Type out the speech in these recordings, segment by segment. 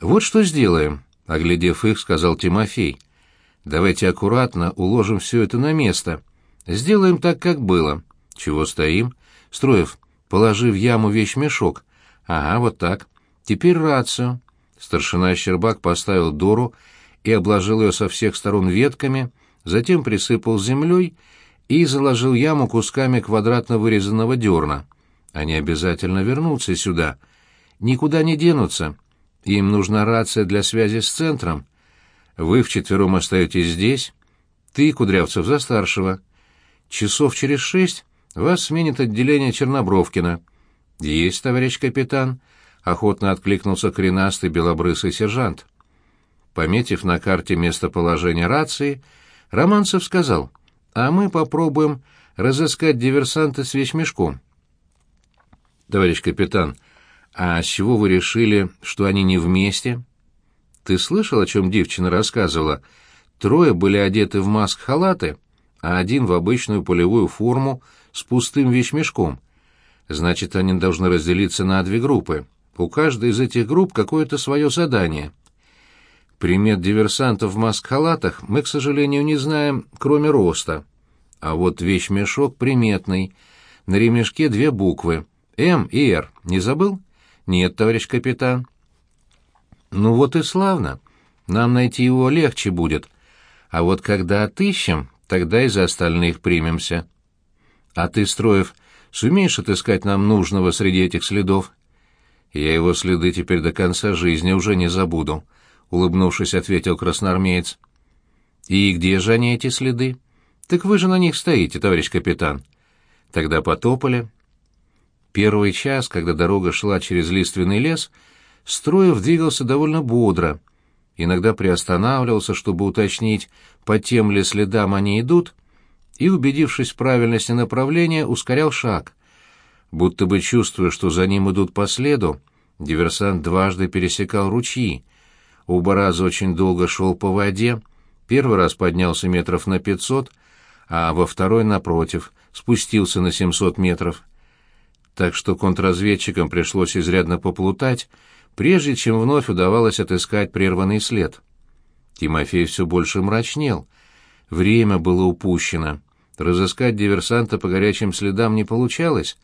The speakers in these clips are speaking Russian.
«Вот что сделаем», — оглядев их, сказал Тимофей. «Давайте аккуратно уложим все это на место. Сделаем так, как было. Чего стоим? Строев, положи в яму вещмешок. Ага, вот так. Теперь рацию». Старшина Щербак поставил Дору и обложил ее со всех сторон ветками, затем присыпал землей и заложил яму кусками квадратно вырезанного дерна. Они обязательно вернутся сюда. Никуда не денутся. Им нужна рация для связи с центром. Вы вчетвером остаетесь здесь. Ты, Кудрявцев, за старшего. Часов через шесть вас сменит отделение Чернобровкина. Есть, товарищ капитан, — охотно откликнулся коренастый белобрысый сержант. Пометив на карте местоположение рации, Романцев сказал, «А мы попробуем разыскать диверсанта с вещмешком». «Товарищ капитан, а с чего вы решили, что они не вместе?» «Ты слышал, о чем девчина рассказывала? Трое были одеты в маск-халаты, а один в обычную полевую форму с пустым вещмешком. Значит, они должны разделиться на две группы. У каждой из этих групп какое-то свое задание». Примет диверсантов в маск-халатах мы, к сожалению, не знаем, кроме роста. А вот вещмешок приметный. На ремешке две буквы — М и Р. Не забыл? Нет, товарищ капитан. Ну вот и славно. Нам найти его легче будет. А вот когда отыщем, тогда и за остальных примемся. А ты, Строев, сумеешь отыскать нам нужного среди этих следов? Я его следы теперь до конца жизни уже не забуду улыбнувшись, ответил красноармеец. И где же они эти следы? Так вы же на них стоите, товарищ капитан. Тогда потопали. Первый час, когда дорога шла через лиственный лес, Строев двигался довольно бодро. Иногда приостанавливался, чтобы уточнить, по тем ли следам они идут, и, убедившись в правильности направления, ускорял шаг. Будто бы чувствуя, что за ним идут по следу, диверсант дважды пересекал ручьи, Оба раза очень долго шел по воде, первый раз поднялся метров на пятьсот, а во второй, напротив, спустился на семьсот метров. Так что контрразведчикам пришлось изрядно поплутать, прежде чем вновь удавалось отыскать прерванный след. Тимофей все больше мрачнел. Время было упущено. Разыскать диверсанта по горячим следам не получалось.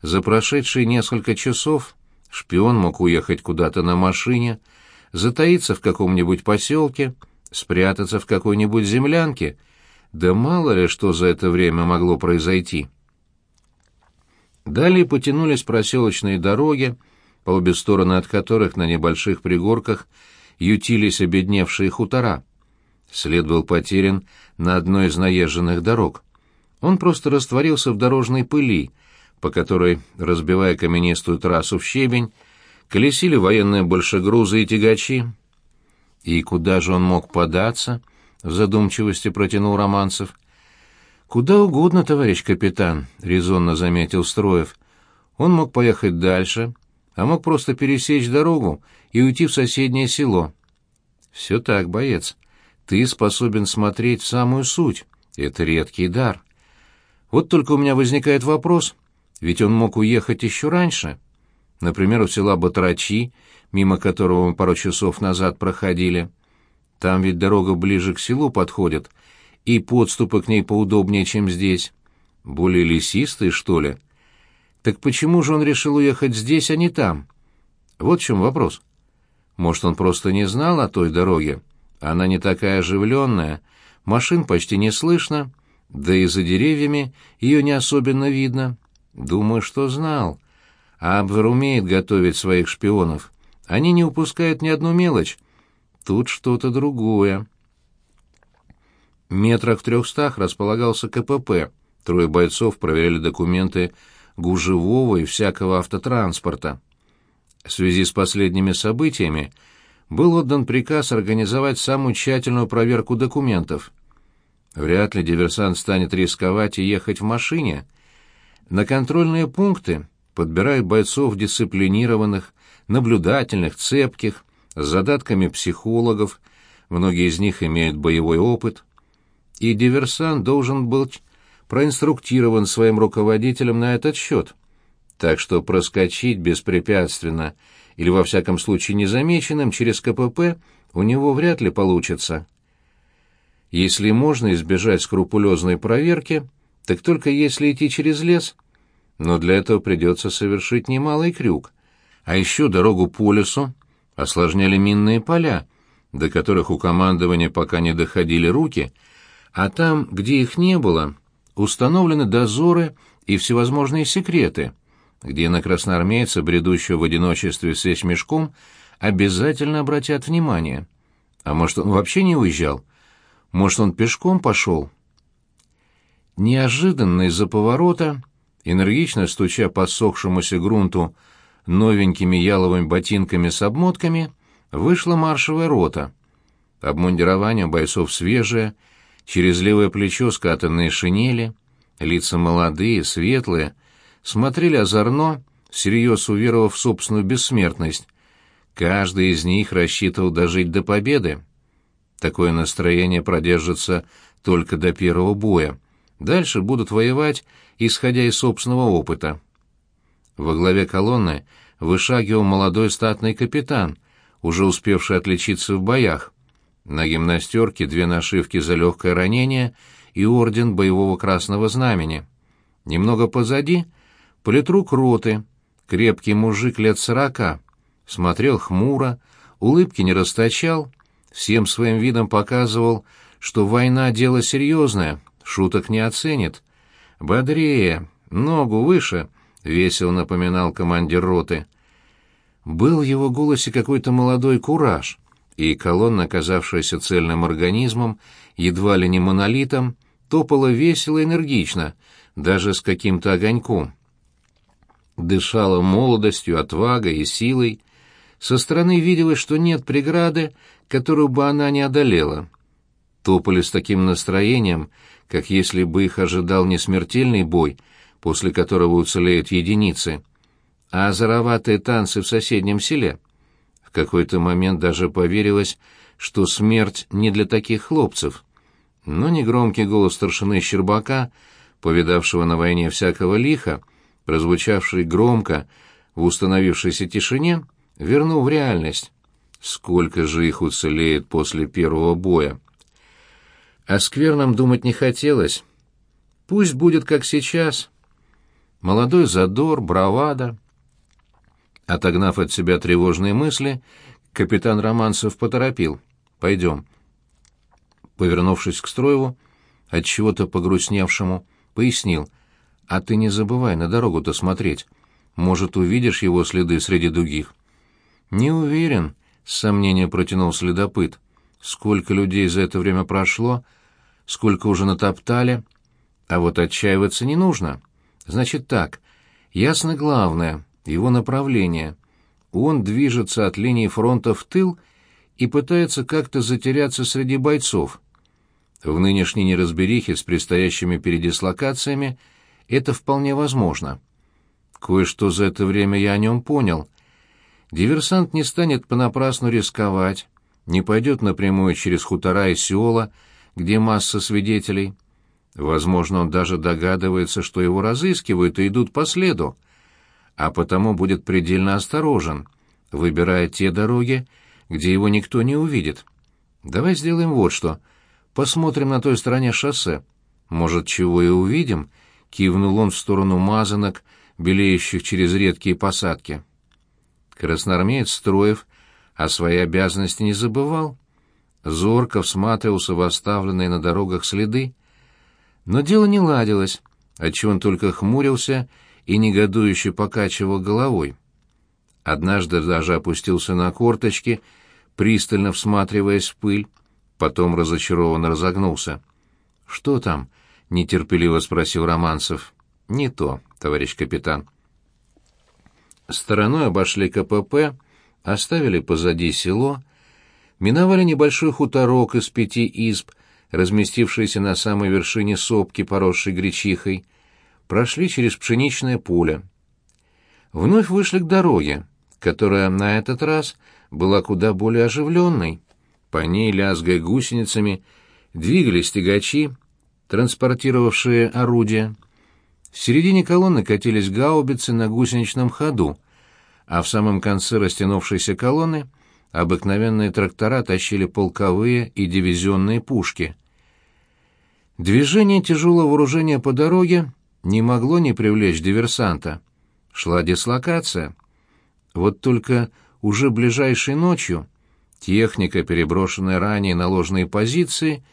За прошедшие несколько часов шпион мог уехать куда-то на машине, затаиться в каком-нибудь поселке, спрятаться в какой-нибудь землянке, да мало ли что за это время могло произойти. Далее потянулись проселочные дороги, по обе стороны от которых на небольших пригорках ютились обедневшие хутора. След был потерян на одной из наезженных дорог. Он просто растворился в дорожной пыли, по которой, разбивая каменистую трассу в щебень, колесили военные большегрузы и тягачи. И куда же он мог податься? В задумчивости протянул Романцев. Куда угодно, товарищ капитан, резонно заметил Строев. Он мог поехать дальше, а мог просто пересечь дорогу и уйти в соседнее село. Все так, боец. Ты способен смотреть в самую суть. Это редкий дар. Вот только у меня возникает вопрос, ведь он мог уехать еще раньше. Например, у села Батрачи, мимо которого мы пару часов назад проходили. Там ведь дорога ближе к селу подходит, и подступы к ней поудобнее, чем здесь. Более лесистые, что ли? Так почему же он решил уехать здесь, а не там? Вот в чем вопрос. Может, он просто не знал о той дороге? Она не такая оживленная, машин почти не слышно, да и за деревьями ее не особенно видно. Думаю, что знал. А Абвер умеет готовить своих шпионов. Они не упускают ни одну мелочь. Тут что-то другое. Метрах в трехстах располагался КПП. Трое бойцов проверяли документы гужевого и всякого автотранспорта. В связи с последними событиями был отдан приказ организовать самую тщательную проверку документов. Вряд ли диверсант станет рисковать и ехать в машине. На контрольные пункты подбирают бойцов дисциплинированных, наблюдательных, цепких, с задатками психологов, многие из них имеют боевой опыт. И диверсант должен быть проинструктирован своим руководителем на этот счет. Так что проскочить беспрепятственно или во всяком случае незамеченным через КПП у него вряд ли получится. Если можно избежать скрупулезной проверки, так только если идти через лес. Но для этого придется совершить немалый крюк. А еще дорогу по лесу осложняли минные поля, до которых у командования пока не доходили руки, а там, где их не было, установлены дозоры и всевозможные секреты, где на красноармейца, бредущего в одиночестве с мешком, обязательно обратят внимание. А может, он вообще не уезжал? Может, он пешком пошел? Неожиданно из-за поворота, энергично стуча по сохшемуся грунту новенькими яловыми ботинками с обмотками, вышла маршевая рота. Обмундирование бойцов свежее, через левое плечо скатанные шинели, лица молодые, светлые, смотрели озорно, всерьез уверовав в собственную бессмертность. Каждый из них рассчитывал дожить до победы. Такое настроение продержится только до первого боя. Дальше будут воевать, исходя из собственного опыта. Во главе колонны вышагивал молодой статный капитан, уже успевший отличиться в боях. На гимнастерке две нашивки за легкое ранение и орден боевого красного знамени. Немного позади — политрук роты, крепкий мужик лет сорока, смотрел хмуро, улыбки не расточал, всем своим видом показывал, что война — дело серьезное, шуток не оценит. «Бодрее, ногу выше», — весело напоминал командир роты. Был в его голосе какой-то молодой кураж, и колонна, оказавшаяся цельным организмом, едва ли не монолитом, топала весело и энергично, даже с каким-то огоньком. Дышала молодостью, отвагой и силой. Со стороны виделось, что нет преграды, которую бы она не одолела. Топали с таким настроением, как если бы их ожидал не смертельный бой, после которого уцелеют единицы, а озороватые танцы в соседнем селе — какой-то момент даже поверилось, что смерть не для таких хлопцев. Но негромкий голос старшины Щербака, повидавшего на войне всякого лиха, прозвучавший громко в установившейся тишине, вернул в реальность. Сколько же их уцелеет после первого боя? О скверном думать не хотелось. Пусть будет как сейчас. Молодой задор, бравада, Отогнав от себя тревожные мысли, капитан Романцев поторопил. «Пойдем». Повернувшись к Строеву, от чего то погрустневшему, пояснил. «А ты не забывай на дорогу-то смотреть. Может, увидишь его следы среди других». «Не уверен», — с сомнением протянул следопыт. «Сколько людей за это время прошло, сколько уже натоптали. А вот отчаиваться не нужно. Значит так, ясно главное, его направление. Он движется от линии фронта в тыл и пытается как-то затеряться среди бойцов. В нынешней неразберихе с предстоящими передислокациями это вполне возможно. Кое-что за это время я о нем понял. Диверсант не станет понапрасну рисковать, не пойдет напрямую через хутора и села, где масса свидетелей. Возможно, он даже догадывается, что его разыскивают и идут по следу а потому будет предельно осторожен, выбирая те дороги, где его никто не увидит. Давай сделаем вот что. Посмотрим на той стороне шоссе. Может, чего и увидим?» — кивнул он в сторону мазанок, белеющих через редкие посадки. Красноармеец Строев о своей обязанности не забывал. Зорко всматривался в оставленные на дорогах следы. Но дело не ладилось, отчего он только хмурился и негодующе покачивал головой. Однажды даже опустился на корточки, пристально всматриваясь в пыль, потом разочарованно разогнулся. «Что там?» — нетерпеливо спросил Романцев. «Не то, товарищ капитан». Стороной обошли КПП, оставили позади село, миновали небольшой хуторок из пяти изб, разместившийся на самой вершине сопки, поросшей гречихой, прошли через пшеничное поле. Вновь вышли к дороге, которая на этот раз была куда более оживленной. По ней, лязгая гусеницами, двигались тягачи, транспортировавшие орудия. В середине колонны катились гаубицы на гусеничном ходу, а в самом конце растянувшейся колонны обыкновенные трактора тащили полковые и дивизионные пушки. Движение тяжелого вооружения по дороге не могло не привлечь диверсанта. Шла дислокация. Вот только уже ближайшей ночью техника, переброшенная ранее на ложные позиции,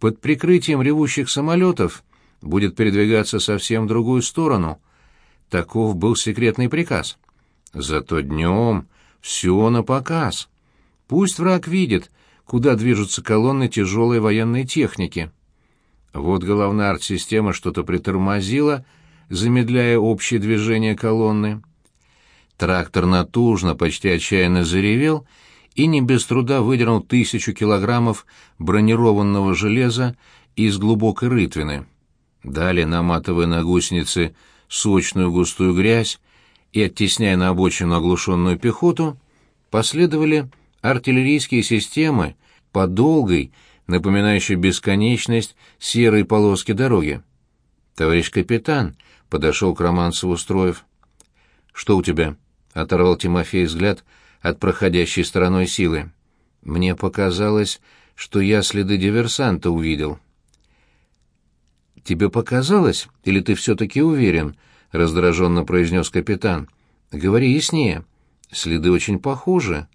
под прикрытием ревущих самолетов будет передвигаться совсем в другую сторону. Таков был секретный приказ. Зато днем все на показ. Пусть враг видит, куда движутся колонны тяжелой военной техники. Вот головная артсистема что-то притормозила, замедляя общее движение колонны. Трактор натужно, почти отчаянно заревел и не без труда выдернул тысячу килограммов бронированного железа из глубокой рытвины. Далее, наматывая на гусеницы сочную густую грязь и оттесняя на обочину оглушенную пехоту, последовали артиллерийские системы по долгой, напоминающей бесконечность серой полоски дороги. «Товарищ капитан», — подошел к Романцеву Строев. «Что у тебя?» — оторвал Тимофей взгляд от проходящей стороной силы. «Мне показалось, что я следы диверсанта увидел». «Тебе показалось, или ты все-таки уверен?» — раздраженно произнес капитан. «Говори яснее. Следы очень похожи.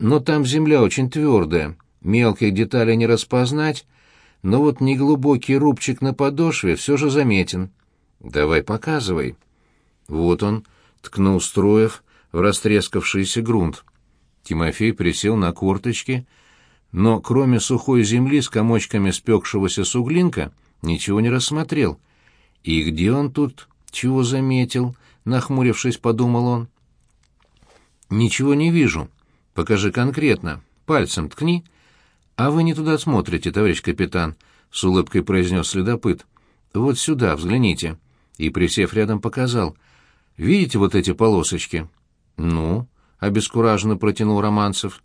Но там земля очень твердая, мелких деталей не распознать, но вот неглубокий рубчик на подошве все же заметен. Давай показывай». Вот он, ткнул Строев в растрескавшийся грунт. Тимофей присел на корточки, но кроме сухой земли с комочками спекшегося суглинка ничего не рассмотрел. И где он тут чего заметил? Нахмурившись, подумал он. Ничего не вижу. Покажи конкретно. Пальцем ткни. А вы не туда смотрите, товарищ капитан, с улыбкой произнес следопыт. Вот сюда, взгляните. И, присев рядом, показал. Видите вот эти полосочки? Ну, обескураженно протянул Романцев.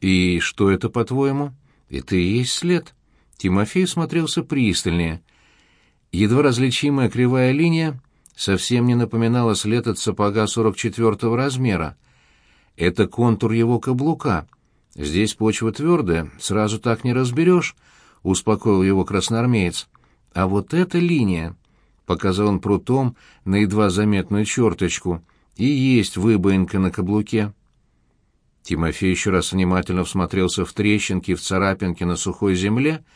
И что это, по-твоему? Это и есть след. Тимофей смотрелся пристальнее. Едва различимая кривая линия совсем не напоминала след от сапога 44-го размера. Это контур его каблука. Здесь почва твердая, сразу так не разберешь, — успокоил его красноармеец. А вот эта линия, — показал он прутом на едва заметную черточку, — и есть выбоинка на каблуке. Тимофей еще раз внимательно всмотрелся в трещинки, в царапинки на сухой земле —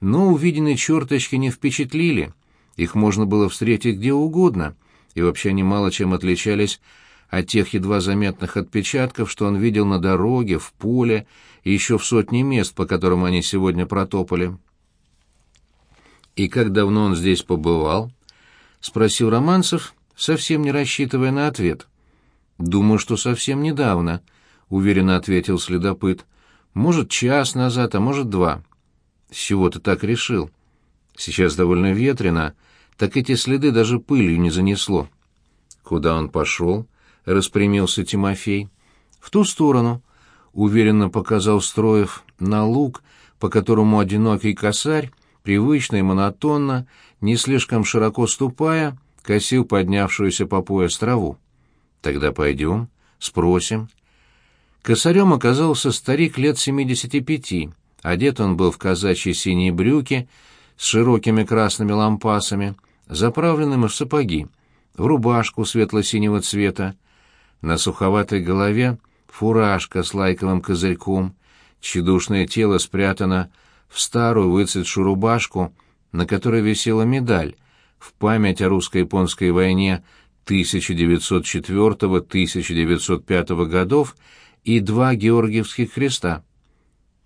но увиденные черточки не впечатлили. Их можно было встретить где угодно, и вообще они мало чем отличались от тех едва заметных отпечатков, что он видел на дороге, в поле и еще в сотне мест, по которым они сегодня протопали. «И как давно он здесь побывал?» — спросил Романцев, совсем не рассчитывая на ответ. «Думаю, что совсем недавно», — уверенно ответил следопыт. «Может, час назад, а может, два. С чего ты так решил? Сейчас довольно ветрено, так эти следы даже пылью не занесло. Куда он пошел? Распрямился Тимофей. В ту сторону. Уверенно показал Строев на луг, по которому одинокий косарь, привычно и монотонно, не слишком широко ступая, косил поднявшуюся по пояс траву. Тогда пойдем, спросим. Косарем оказался старик лет семидесяти пяти, Одет он был в казачьи синие брюки с широкими красными лампасами, заправленным в сапоги, в рубашку светло-синего цвета. На суховатой голове фуражка с лайковым козырьком, тщедушное тело спрятано в старую выцветшую рубашку, на которой висела медаль в память о русско-японской войне 1904-1905 годов и два георгиевских креста.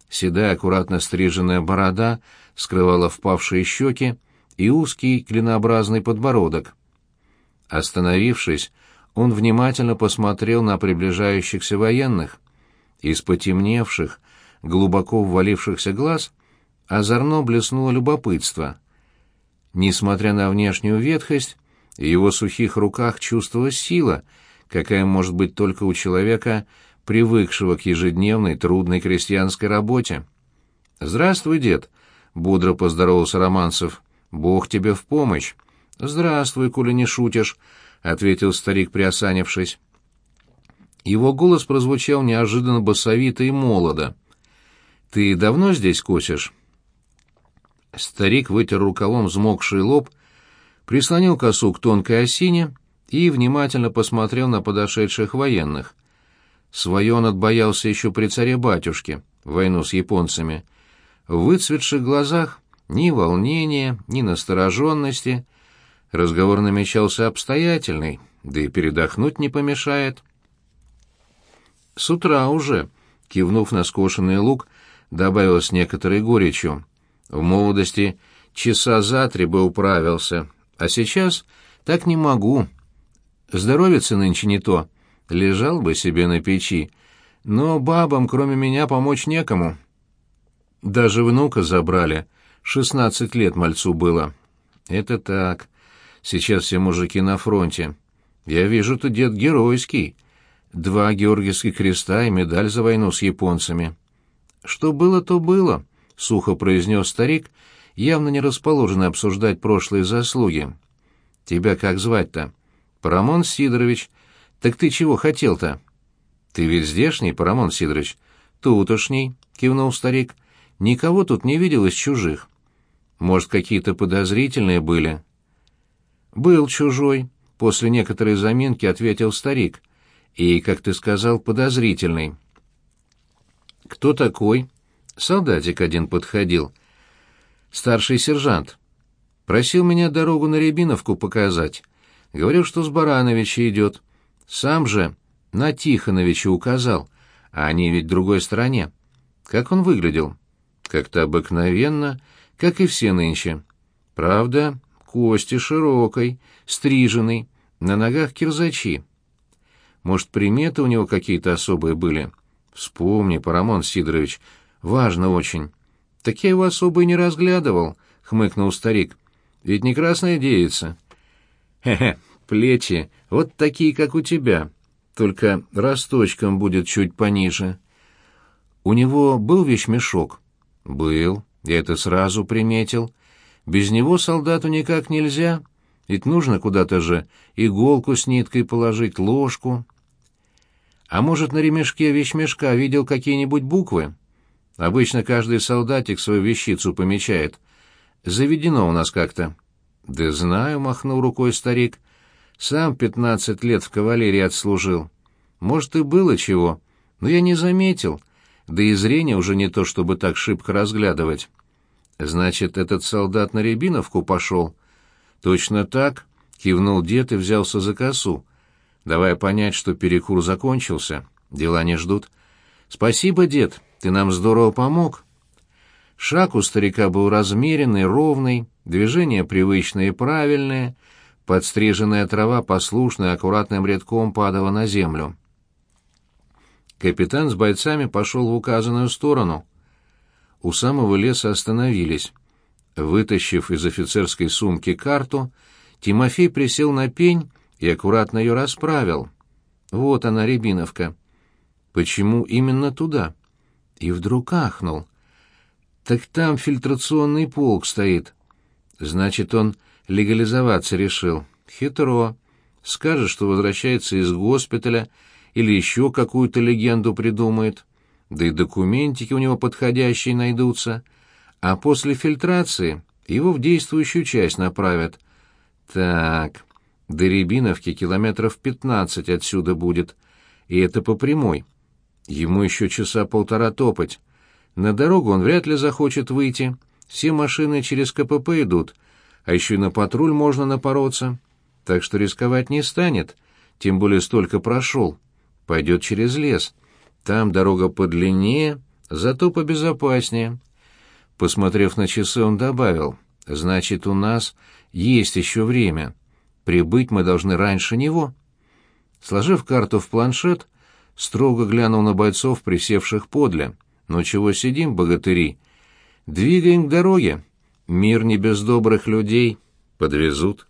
Седая, аккуратно стриженная борода скрывала впавшие щеки и узкий клинообразный подбородок. Остановившись, он внимательно посмотрел на приближающихся военных. Из потемневших, глубоко ввалившихся глаз озорно блеснуло любопытство. Несмотря на внешнюю ветхость, в его сухих руках чувствовалась сила, какая может быть только у человека, привыкшего к ежедневной трудной крестьянской работе. «Здравствуй, дед!» — бодро поздоровался Романцев. «Бог тебе в помощь!» «Здравствуй, коли не шутишь!» — ответил старик, приосанившись. Его голос прозвучал неожиданно басовито и молодо. «Ты давно здесь косишь?» Старик вытер рукавом взмокший лоб, прислонил косу к тонкой осине и внимательно посмотрел на подошедших военных. Свое он отбоялся еще при царе-батюшке, войну с японцами. В выцветших глазах ни волнения, ни настороженности. Разговор намечался обстоятельный, да и передохнуть не помешает. С утра уже, кивнув на скошенный лук, добавил с некоторой горечью. В молодости часа за три бы управился, а сейчас так не могу. Здоровится нынче не то, лежал бы себе на печи, но бабам, кроме меня, помочь некому. Даже внука забрали, шестнадцать лет мальцу было. Это так. Сейчас все мужики на фронте. Я вижу, ты дед геройский. Два Георгиевских креста и медаль за войну с японцами. Что было, то было, — сухо произнес старик, явно не расположенный обсуждать прошлые заслуги. Тебя как звать-то? Парамон Сидорович. Так ты чего хотел-то? Ты ведь здешний, Парамон Сидорович? Тутошний, — кивнул старик. Никого тут не видел из чужих. Может, какие-то подозрительные были? Был чужой, — после некоторой заминки ответил старик. И, как ты сказал, подозрительный. Кто такой? Солдатик один подходил. Старший сержант. Просил меня дорогу на Рябиновку показать. Говорил, что с Барановича идет. Сам же на Тихоновича указал, а они ведь в другой стороне. Как он выглядел? Как-то обыкновенно, как и все нынче. Правда, кости широкой, стриженный, на ногах кирзачи. Может, приметы у него какие-то особые были? Вспомни, Парамон Сидорович, важно очень. Так я его особо и не разглядывал, хмыкнул старик. Ведь не красная девица. Хе-хе, плечи вот такие, как у тебя, только росточком будет чуть пониже. У него был вещмешок? Был, я это сразу приметил. Без него солдату никак нельзя, ведь нужно куда-то же иголку с ниткой положить, ложку. А может, на ремешке вещмешка видел какие-нибудь буквы? Обычно каждый солдатик свою вещицу помечает. Заведено у нас как-то. Да знаю, махнул рукой старик. Сам пятнадцать лет в кавалерии отслужил. Может, и было чего, но я не заметил. Да и зрение уже не то, чтобы так шибко разглядывать. Значит, этот солдат на Рябиновку пошел? Точно так, кивнул дед и взялся за косу давая понять, что перекур закончился, дела не ждут. «Спасибо, дед, ты нам здорово помог». Шаг у старика был размеренный, ровный, движения привычные и правильные, подстриженная трава послушно и аккуратным рядком падала на землю. Капитан с бойцами пошел в указанную сторону. У самого леса остановились. Вытащив из офицерской сумки карту, Тимофей присел на пень и аккуратно ее расправил. Вот она, Рябиновка. Почему именно туда? И вдруг ахнул. Так там фильтрационный полк стоит. Значит, он легализоваться решил. Хитро. Скажет, что возвращается из госпиталя или еще какую-то легенду придумает. Да и документики у него подходящие найдутся. А после фильтрации его в действующую часть направят. Так, до Рябиновки километров пятнадцать отсюда будет, и это по прямой. Ему еще часа полтора топать. На дорогу он вряд ли захочет выйти. Все машины через КПП идут, а еще и на патруль можно напороться. Так что рисковать не станет, тем более столько прошел. Пойдет через лес. Там дорога подлиннее, зато побезопаснее. Посмотрев на часы, он добавил, «Значит, у нас есть еще время». Прибыть мы должны раньше него. Сложив карту в планшет, строго глянул на бойцов, присевших подле. «Ну чего сидим, богатыри? Двигаем к дороге. Мир не без добрых людей. Подвезут».